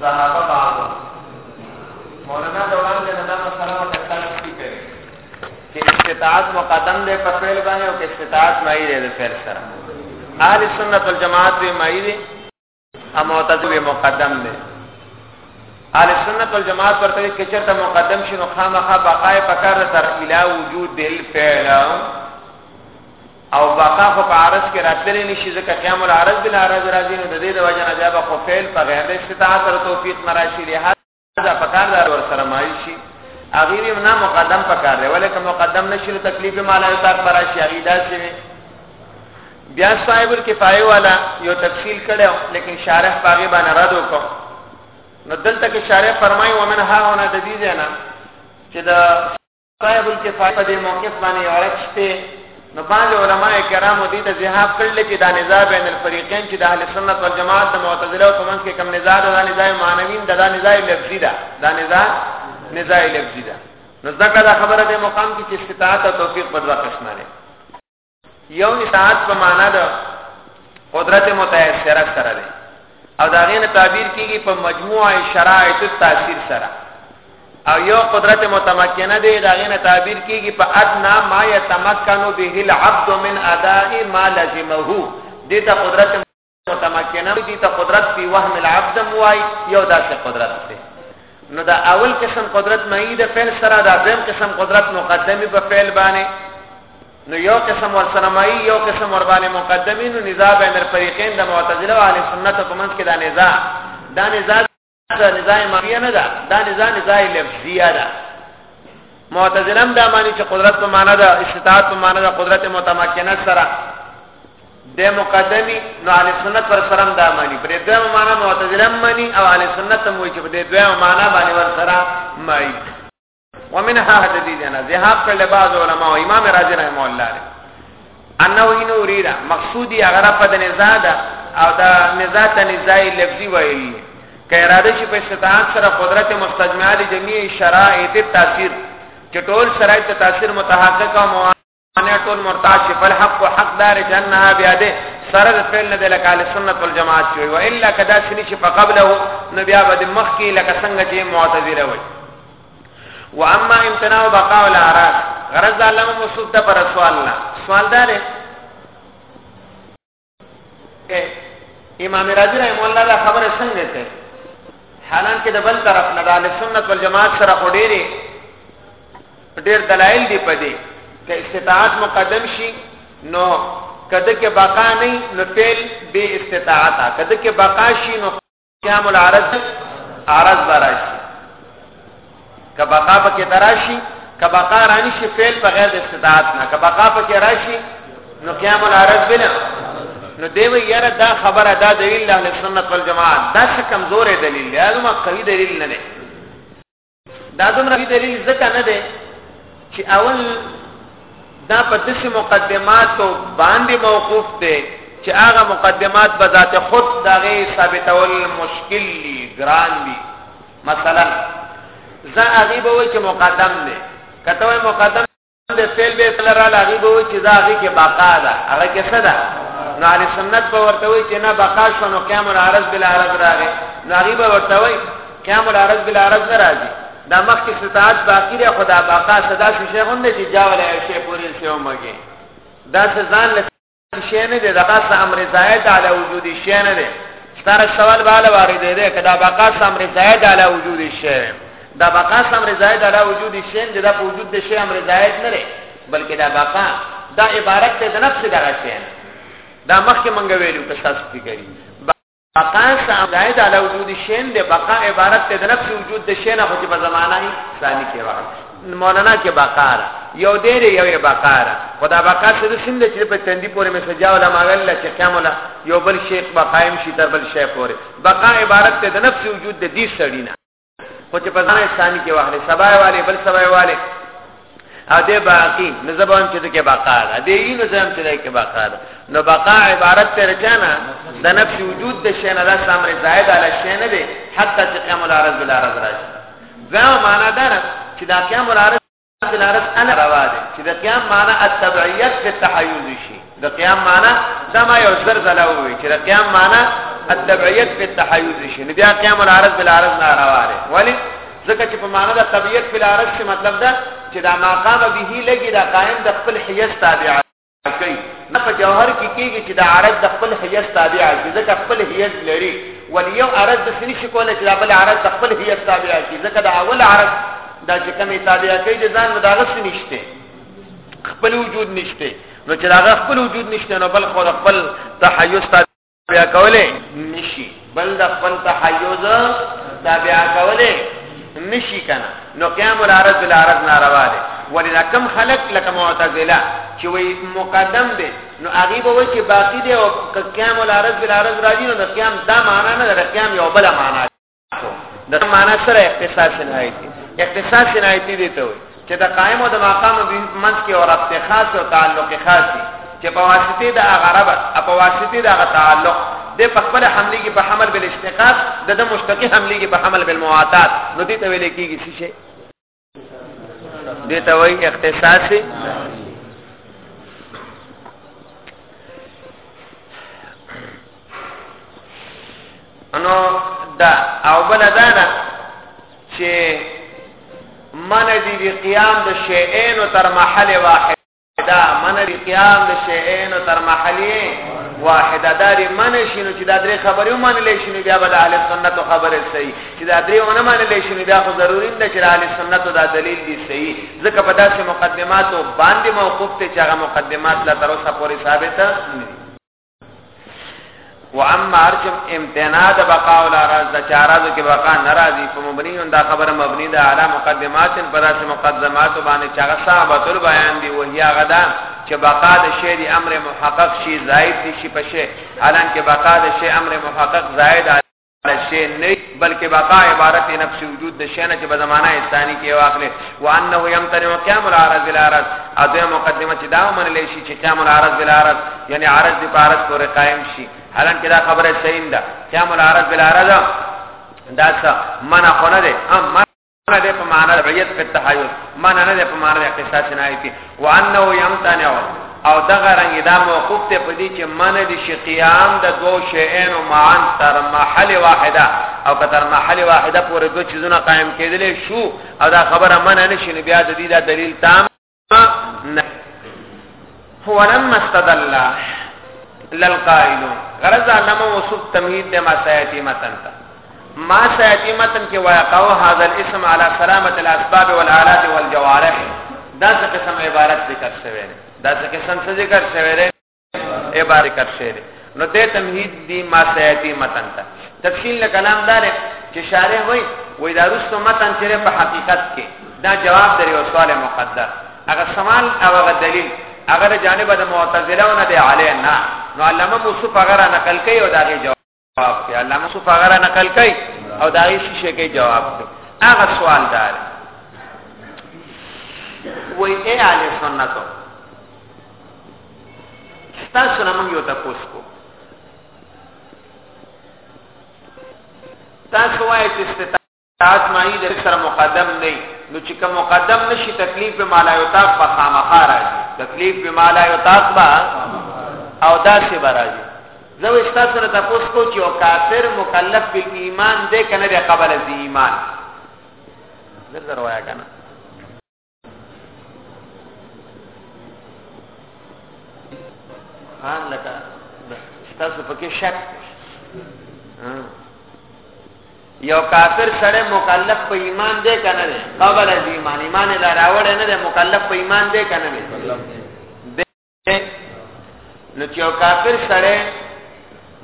ذهب بعض مولانا دوران جن دا مسله ته تاسو کی کوي چې استطاعت مقدم دی په فعل باندې او استطاعت مایي دی د فعل سره اهل سنت والجماعت به مایي دی او معتزله مقدم دی اهل سنت والجماعت ورته کې چرته مقدم شنو خامخا بقای پکار تر اله وجود دل فعل او بقا خو په عرض کې راتللی نه شي، ځکه قیام العرض بالعرض راځي، نو د دې د وجې نه بیا به خو فعل په غیر د استطاعت سره توفیق نه راشي، لهذا په کار ده ورسره مایل شي، هغې وي نه مقدم په کار دی، ولې که مقدم نه شي نو تکلیف ما لا یطاق به راشي، هغې داسې وي. بیا صاحب الکفایه والا یو تفصیل کړی و، لیکن شارح په هغې باندې رد وکړ، نو دلته کې شارح فرمایي ومن ها هنا د دې ځای نه چې د صاحب الکفایه په دې موقف باندې عرب شته نو بعض علما کرامو دې ته ذهاب کړل چې دا نزاع بین الفریقین چې د اهل سنت والجماعت د معتزله او کومنس کې کم نزاع ده دا نزاع معنوین ده دا نزاع لفظي ده دا نزاع نزاع لفظي ده نو ځکه دا خبره د مقام کې چې استطاعت او توفیق په دوه قسمه ده یو اطاعت په معنا ده قدرت متأثره سره ده او دا غینه تعبیر کیږي په مجموعه شرایط تاثیر سره او یو قدرت متمکنه ده دا غینه تعبیر کیږي په ادنا ما یتمکنو به العبد من اداء ما لزمه دته قدرت متمکنه دي ته قدرت په وهم العبد موای یو داسې قدرت دی نو دا اول قسم قدرت مې د فعل سره دا دیم قسم قدرت مقدمي په فعل باندې نو یو قسم ور سره مې یو قسم ور باندې مقدمي نو نزاع بین الفریقین د معتزله او اهل سنت په منځ کې دا نزاع دا نزاع دا نزاع معنیه نه ده دا نزاع نزاع لفظیه ده معتزلم دا معنی چې قدرت په معنا ده استطاعت په معنا ده قدرت متمکنه سره د مقدمی نو علی سنت پر سره دا معنی پر دې معنا معتزلم معنی او علی سنت هم وایي چې په دې دوه معنا باندې ور سره مایي ومنها حدیثنا ذهاب کړل بعض علما او امام رازی رحم الله علیه انه ان اريد مقصودی اگر په د نزاع ده او دا نزاع ته نزاع لفظي ویل که اراده شي په استطاعت سره قدرت مستجمعه لجميع شرائط التاثير چې ټول شرایط تاثیر متحقق او باندې ټول مرتاج شي بل حق او حق دار جنہ بیا دې سره د فعل نه د لکال سنت والجماعت شوی و الا کدا سني چې فقبله نو بیا به مخ کې لکه څنګه چې معتزله وي و اما امتناع بقاء الاعراض غرض علامه مصطفی پر سوال نه سوال دار امام رازی رحم الله دا خبره څنګه کوي حالانکه د بل طرف نه د سنت والجماعت سره خډيري ډېر دلایل دی پدې چې استطاعت مقدم شي نو کده کې بقا نه نو فعل به استطاعت کده کې بقا شي نو قیام العرض عرض براشي کبقا پکې دراشي کبقا رانی شي فعل بغیر د استداد نه کبقا پکې راشي نو قیام العرض بنا نو دیو یاره دا خبره دا دلیل اهل سنت والجماعت دا څه کمزور دلیل دی هغه ما قوي دلیل نه دی دا دومره دلیل ځکه نه دی چې اول دا په داسې مقدماتو باندې موقوف دی چې هغه مقدمات به ذات خود دغه ثابتول مشکل دي ګران دي مثلا زه هغه به وای چې مقدم دی کته وای مقدم د فعل به سره را لاغي به چې دا هغه کې بقا ده هغه کې څه ده نو اهل سنت په ورته وي چې نه بقا شو نو قیام العرض بلا عرض راغی نو هغه به ورته وي قیام العرض بلا عرض نه راځي دا مخ کې ستات باقی ده خدا بقا صدا شي شیخ هم نه چې جاول شي پوری شي ومګي دا ځان شی نه دی دغه امر زائد علی وجود شی نه دی ستاره سوال بالا وارد دی کدا بقا امر زائد علی وجود شی دا بقا امر زائد علی وجود شی نه دا وجود د شی امر زائد نه دی بلکې دا بقا دا عبارت ته د نفس دغه شی دا مخکې منګوي لو تاسو فکر بقا سامدای د علا وجود شین د بقا عبارت ته د نفس وجود د شین خو چې په زمانه یې ثانی کې راغل مولانا کې بقا را یو دیر یو یې بقا را خدا بقا څه د سند چې په تندې پورې مې سجا ولا ماغل چې قیام ولا یو بل شیخ بقایم شي تر بل شیخ پورې بقا عبارت ته د نفس وجود د دې سړی نه خو چې په ځان اسلامي کې واخلې سبا یې والي بل سبا یې والي او دې باقی نو زبان چې دې بقا ده دې یې نظام چې دې بقا ده نو بقا عبارت تر چانا د نفس وجود د شین الله سامر زائد علی شین دې حتی چې قیام العرض بلا رضا راشي دا معنا ده چې دا قیام العرض دلالت انا روا ده چې د قیام معنی التبعیت په تحیز شي د قیام معنی زما یو زر زلا وي چې د قیام معنی التبعیت په تحیز شي نو بیا قیام العرض بالعرض نه روا ده ولی ځکه چې په معنی د تبعیت په العرض کې مطلب ده چې دا مقام به لګي دا قائم د خپل حیث تابع کوي نه په جوهر کې کېږي چې د عرض د خپل هیئت تابع شي ځکه خپل هیئت لري ولې یو عرض داسې نشي کولی چې د بل عرض د خپل هیئت تابع شي ځکه د اول عرض دا چې کومې تابع کوي د ځان نه د هغه څه نشته خپل وجود نشته نو چې د هغه خپل وجود نشته نو بل خو د خپل تحیز تابع بیا کوله نشي بل د خپل تحیز تابع کوله نشي کنه نو قیام العرض بالعرض ناروا دي ولدا کم خلق لکه معتزله چې وی مقدم دي نو هغه به وی چې باقی دي او قیام العرض بالعرض راځي نو قیام دا معنا نه ده قیام یو بل معنا دا معنا سره اختصاص نهایتي اختصاص نهایتي دي ته وي چې د قائم او د مقام د منځ کې او ربط خاص او تعلق خاص دي چې په واسطه د غرب په واسطه د تعلق د په خپل حمله کې په حمل بل استقاق د د مشتقي حمله کې په حمل بل مواتات نو دي ته ویل کېږي چې دې ته وایي اختصاصي نو دا او بل دا نه چې من دي قیام د شیئین تر محل واحد دا من القيام بشيئين تر محلي واحده دا لري من شنو چې دا درې خبرې ومن لې شنو بیا بل اهل سنت خبره صحیح چې دا درې ونه من لې شنو بیا خو ضروري ده چې اهل سنت دا دلیل دی صحیح ځکه په داسې مقدماتو باندې موقوف ته چې هغه مقدمات لا تر اوسه پورې ثابت نه واما ارجم امتناع د بقا او راز د چارازو کې بقا ناراضي په مبني دا خبره مبني ده علی مقدمات پر داسې مقدمات باندې چې هغه صاحبۃ البیان دی وهیا غدا چې بقا د شی دی امر محقق شي زائد شي په شی حالانکه بقا د شی امر محقق زائد شی نه بلکې بقا عبارت نفس وجود د شی نه چې په زمانہ انساني کې واخلې وانه يمتنع قيام العرض العرض اته مقدمه چې دا ومنل شي چې قيام العرض العرض یعنی عرض د عبارت پورې قائم شي حالانکه دا خبره صحیح ده قيام العرض العرض دا څه منع خونه ده اما نه ده په معنا رعیت په تحیز معنا نه ده په معنا اختصاص نه ایتي وانه یمتنع او دغه رنګ دا موقوف ته پدی چې من دي شي قیام د دوو شیانو معان تر محل واحده او تر محل واحده پورې دوه چیزونه قائم کېدل شو او دا خبره من نه شي بیا د دې دا دلیل تام فولما استدل للقائل غرض علم وصف تمهید ما سیاتی متن تا ما سیاتی متن کې واقعو هذا الاسم على سلامه الاسباب والالات والجوارح دا څه قسم عبارت ذکر شوی دا څه قسم ذکر شوی عبارت شعر نو ته تمهید دی ما سیاتی متن ته تفصیل له کلام دار چې شارح وای وای دا رسو متن چې په حقیقت کې دا جواب درې او سوال مقدر هغه سوال او هغه دلیل هغه جانب د معتزله نه دی علی نه نو علامه موصف هغه نقل کوي او دا جواب جواب ته الله مو فقره نقل کوي او دا یې شي کې جواب ته هغه سوال دار وای اے اهل سنت تاسو نه مونږ یو تاسو کو تاسو وایئ چې تاسو معنی د سره مقدم نه نو چې کوم مقدم نشي تکلیف به مالا یو تاک په خامخا راځي تکلیف به مالا یو تاک با او دا څه راځي زه وستا سره تاسو کو چې او کافر مکلف په ایمان دې کنه د قبل از ایمان زر زر وایا کنه ها لکه تاسو پکې شک یو کافر سره مکلف په ایمان دی کنه دی قبل از ایمان ایمان لا راوړ نه دی مکلف په ایمان دی کنه دی نو چې یو کافر سره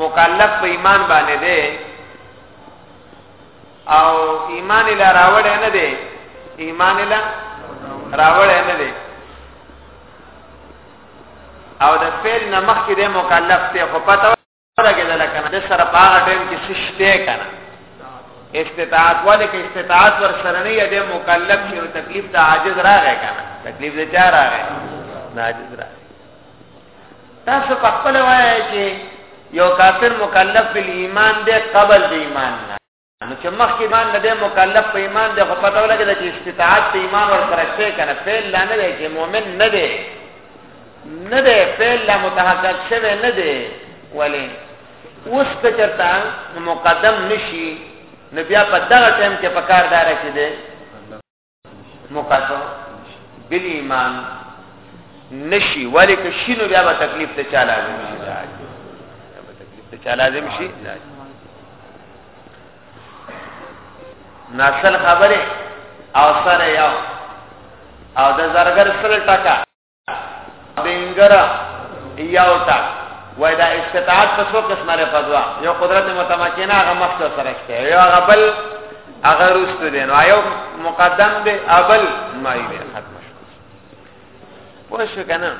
مکلف په ایمان باندې دی او ایمان لا راوړ نه دی ایمان لا راوړ نه دی او د فعل نمخ کې د مکلف ته خو پته لګې ده لکه نه سره په هغه ټیم کې سشته کنه استطاعت والے کې استطاعت ور سره نه یې مکلف شي او تکلیف ته عاجز راغی کنه تکلیف دې چا راغی عاجز راغی تاسو په خپل وایي چې یو کافر مکلف بل ایمان دې قبل دې ایمان نه نو چې مخکې ایمان نه دی مکلف په ایمان دی خو پته ولګېده چې استطاعت په ایمان ورسره شته که نه فعل لا نه دی چې مؤمن نه دی نه دی فعل لا متحقق شوی نه دی ولې اوس که چېرته مقدم نه شي نو بیا په دغه ټایم کې په کار داره چې دی مقدم بل ایمان نشي ولی که شینو بیا به تکلیف ته چا لازم شي دا به تکلیف ته چا لازم شي دا نسل خبره او سره یو او د زرګر سره ټکا بنګر یو تا وای دا استطاعت په څو قسمه لري فضوا یو قدرت متمکنه هغه مخته سره شته یو هغه بل هغه رسته دي نو یو مقدم دی ابل مای دی ختم شو پوه شو کنه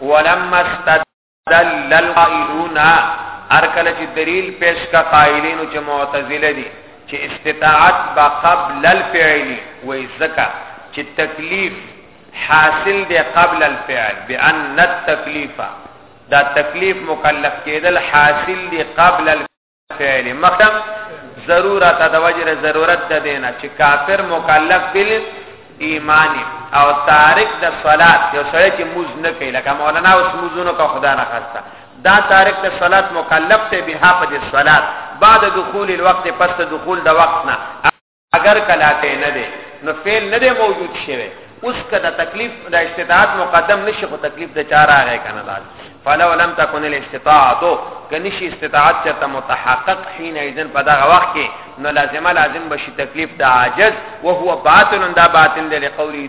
ولما استد دل القائلون هر کله چې دلیل پیش کا قائلین چې معتزله دي چې استطاعت با قبل الفعل وې زکا چې تکلیف حاصل دی قبل الفعل بان التکلیف دا تکلیف مکلف کېدل حاصل دی قبل الفعل فعل مخکم ضرورت د وجر ضرورت د دینه چې کافر مکلف بل ایمان او تارک د صلات یو سره چې موز نه کوي لکه مولانا اوس موزونو کا خدا نه خسته دا تارک د صلات مکلف ته به په د صلات بعد دخول الوقت پس دخول د وقت نه اگر کلاته نه ده نو فعل نه ده موجود شوه اوس کدا تکلیف د استطاعت مقدم نشي خو تکلیف د چاره هغه کنه دا فلو لم تكن الاستطاعت کنيشي استطاعت چرته متحقق حين اذن په دغه وخت کې نو لازمه لازم بشي تکلیف د عاجز وهو باطل دا باطل دی لقوله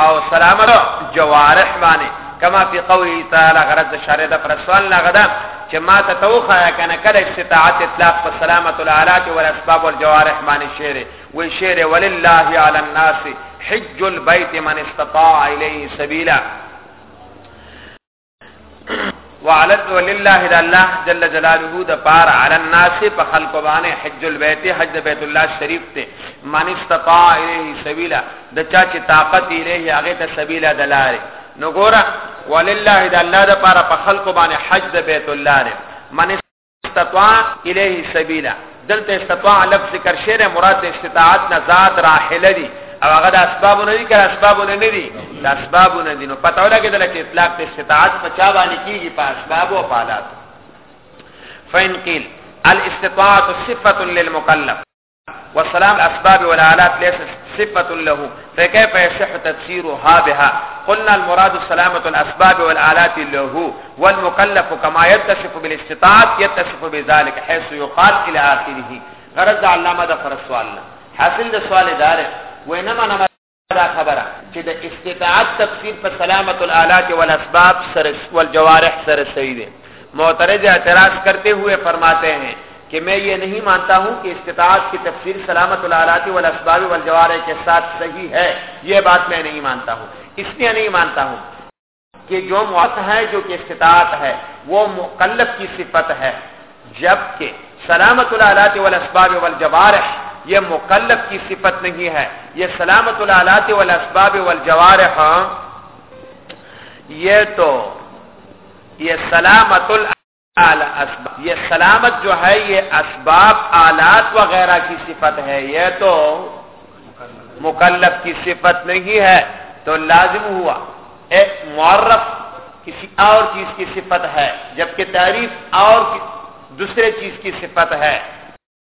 او سلامت جوارح باندې کما فی قوله تعالی غرض شارع د پرسوال نه غدا چې ما ته توخه کنه کله استطاعت اطلاق په سلامت الالات او اسباب والجوارح باندې شعر و شعر ولله علی الناس حج البيت من استطاع الیه سبیلا وعلت ولله د الله جل جلاله د پار علی الناس په خلق باندې حج البیت حج بیت الله شریف ته من استطاع الیه سبیلا د چا چې طاقت الیه هغه ته سبیلا دلاره نو ګوره ولله د الله د پار په خلق باندې حج بیت الله من استطاع الیه سبیلا دلته استطاع لفظ ذکر شعر مراد د استطاعت نه ذات راحله دي او هغه د اسباب نه دي کړه اسباب نه دي د اسباب نه دي نو پته ولګی دلته چې اطلاق د استطاعت په چا باندې کیږي په اسباب او په حالات فین قیل الاستطاعت صفه للمکلف والسلام الاسباب والالات ليس صفة له فكيف يصح تفسيرها بها قلنا المراد سلامة الأسباب والآلات له والمكلف كما يتصف بالاستطاعة يتصف بذلك حيث يقال إلى آخره غرض علامه د فر سوال حاصل د سوال دار وینما نه دا خبره چې د استطاعت تفسیر په سلامت الالات والاسباب سر والجوارح سر صحیح ده معترض اعتراض کرتے ہوئے فرماتے ہیں کہ میں یہ نہیں مانتا ہوں کہ استطاعت کی تفسیر سلامت العلات والاسباب والجوارے کے ساتھ صحیح ہے یہ بات میں نہیں مانتا ہوں اس لیے نہیں مانتا ہوں کہ جو موت ہے جو کہ استطاعت ہے وہ مقلب کی صفت ہے جبکہ سلامت العلات والاسباب والجوارح یہ مقلب کی صفت نہیں ہے یہ سلامت العلات والاسباب والجوارح ہاں یہ تو یہ سلامت ال اسباب یہ سلامت جو ہے یہ اسباب آلات وغیرہ کی صفت ہے یہ تو مکلف کی صفت نہیں ہے تو لازم ہوا ایک معرف کسی اور چیز کی صفت ہے جبکہ تعریف اور دوسرے چیز کی صفت ہے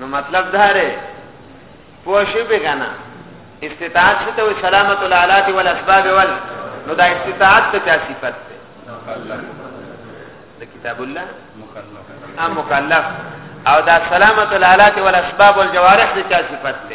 نو مطلب دا دی پوه شو به کنه استطاعت څه ته سلامت الالات والاسباب ول نو دا استطاعت ته چا صفت ده د کتاب الله مکلف ام مکلف او دا سلامت الالات والاسباب والجوارح ته چا صفت ده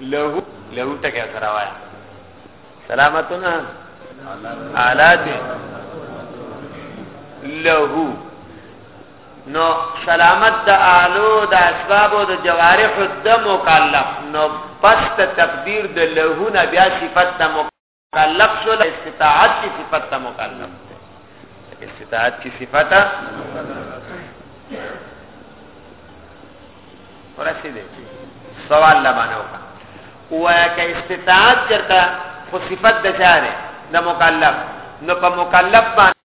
له له ټکه سره وایا سلامتنا آلات له نو سلامت د آلو د اسباب او د جوارح د مکلف نو پس تقدیر د له نه بیا صفت د مکلف شو د استطاعت کی صفت ته مکلف دی استطاعت کی صفت ورسی دی سوال لا باندې وکړه وایا که استطاعت چرته خو صفت د چاره د مکلف نو په مکلف باندې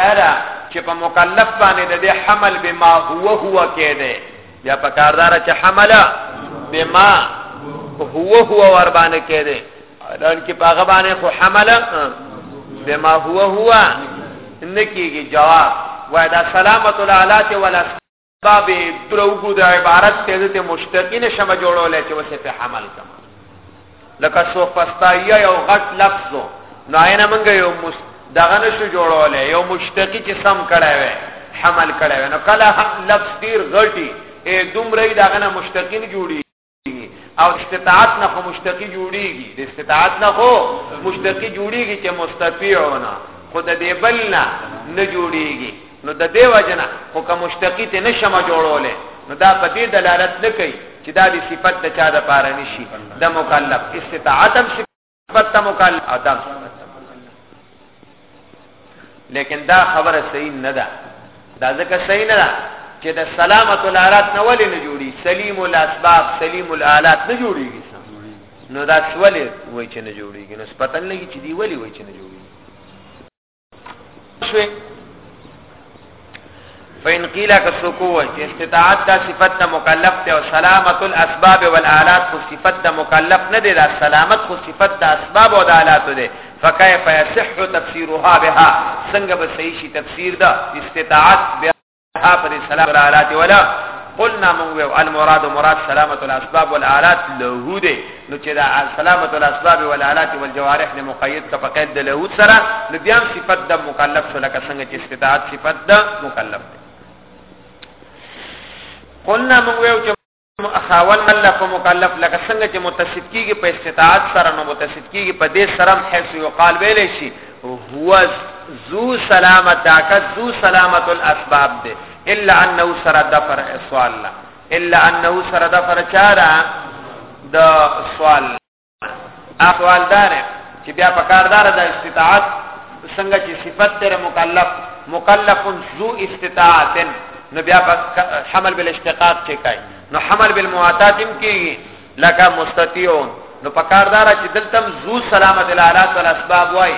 دا چې په مکلف باندې د حمل به ما هو هو کې ده یا په کاردار چې حمل به ما هو هو ور باندې کې ده الان کې په هغه باندې خو حمل به ما هو هو نکیږي جواب وای دا سلامت العلات ولا باب دروغو د عبارت ته د مشتقین شمه جوړول چې وسه په حمل کما لکه سو پستایا یو غټ لفظو نو عین منګ یو دغه نشو جوړول یو مشتقی چې سم کړه وې حمل کړه وې نو کله لفظ ډیر غټي اے دومره دغه نه مشتقین جوړي او استطاعت نه خو مشتقی جوړیږي د استطاعت نه خو مشتقی جوړیږي چې مستطيعونه خود دې بل نه نه جوړیږي نو د دې وجنه خو که مشتقی ته نشمه جوړولې نو دا په دې دلالت نه کوي چې دا د صفت د چا د پاره نشي د مکلف استطاعت هم پته مو کال ادم لیکن دا خبره صحیح نه ده دا ځکه صحیح نه ده چې د سلامت الالات نه ولې نه جوړي سلیم الاسباب سلیم الالات نه جوړيږي نو دا څولې وای چې نه جوړيږي نو پته نه لګي چې دی ولې وای چې نه جوړيږي شوي فإن قيل كسوكو چې استطاعت دا صفت د مکلف ته او سلامت الاسباب والآلات خو صفت د مکلف نه دی دا سلامت خو صفت د اسباب او د آلات دی فكيف يصح تفسيرها بها څنګه به صحیح شي تفسیر دا استطاعت حافظ السلام والآلات ولا قلنا من ویو المراد مراد سلامت الاسباب والآلات له دې نو چې دا سلامت الاسباب والآلات والجوارح نه مقید ک فقید د له سره نو بیا صفت د مکلف سره لکه څنګه چې استطاعت صفت د مکلف ده قلنا من ویو اخاول الله په مکلف لکه څنګه چې متصف کیږي په استطاعت سره نو متصف کیږي په دې سره حيث یو قال ویل شي هو ذو سلامت داکت ذو سلامت الاسباب دي الا انه سره دفر سوال الا انه سره دفر چاره د سوال احوال دار چې بیا په کاردار د استطاعت څنګه چې صفت تر مکلف مکلف ذو استطاعت نو بیا په حمل بالاشتقاق کې کوي نو حمل بالمواتات هم کېږي لکه مستطيعون نو په کاردار چې دلته ذو سلامت الالات والاسباب وای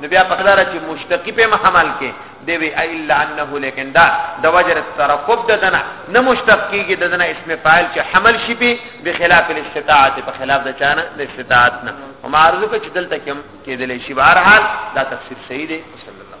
نو بیا پکدار چې مشتقی په محمل کې دی وی الا انه لیکن دا د وجر ترکب د دنا نه مشتق کیږي د دنا اسم فاعل چې حمل شي به بخلاف الاستطاعت په خلاف د چانه د استطاعت نه او معارضه کې دلته کوم کې دلې شی بهر حال دا تفسیر صحیح دی صلی الله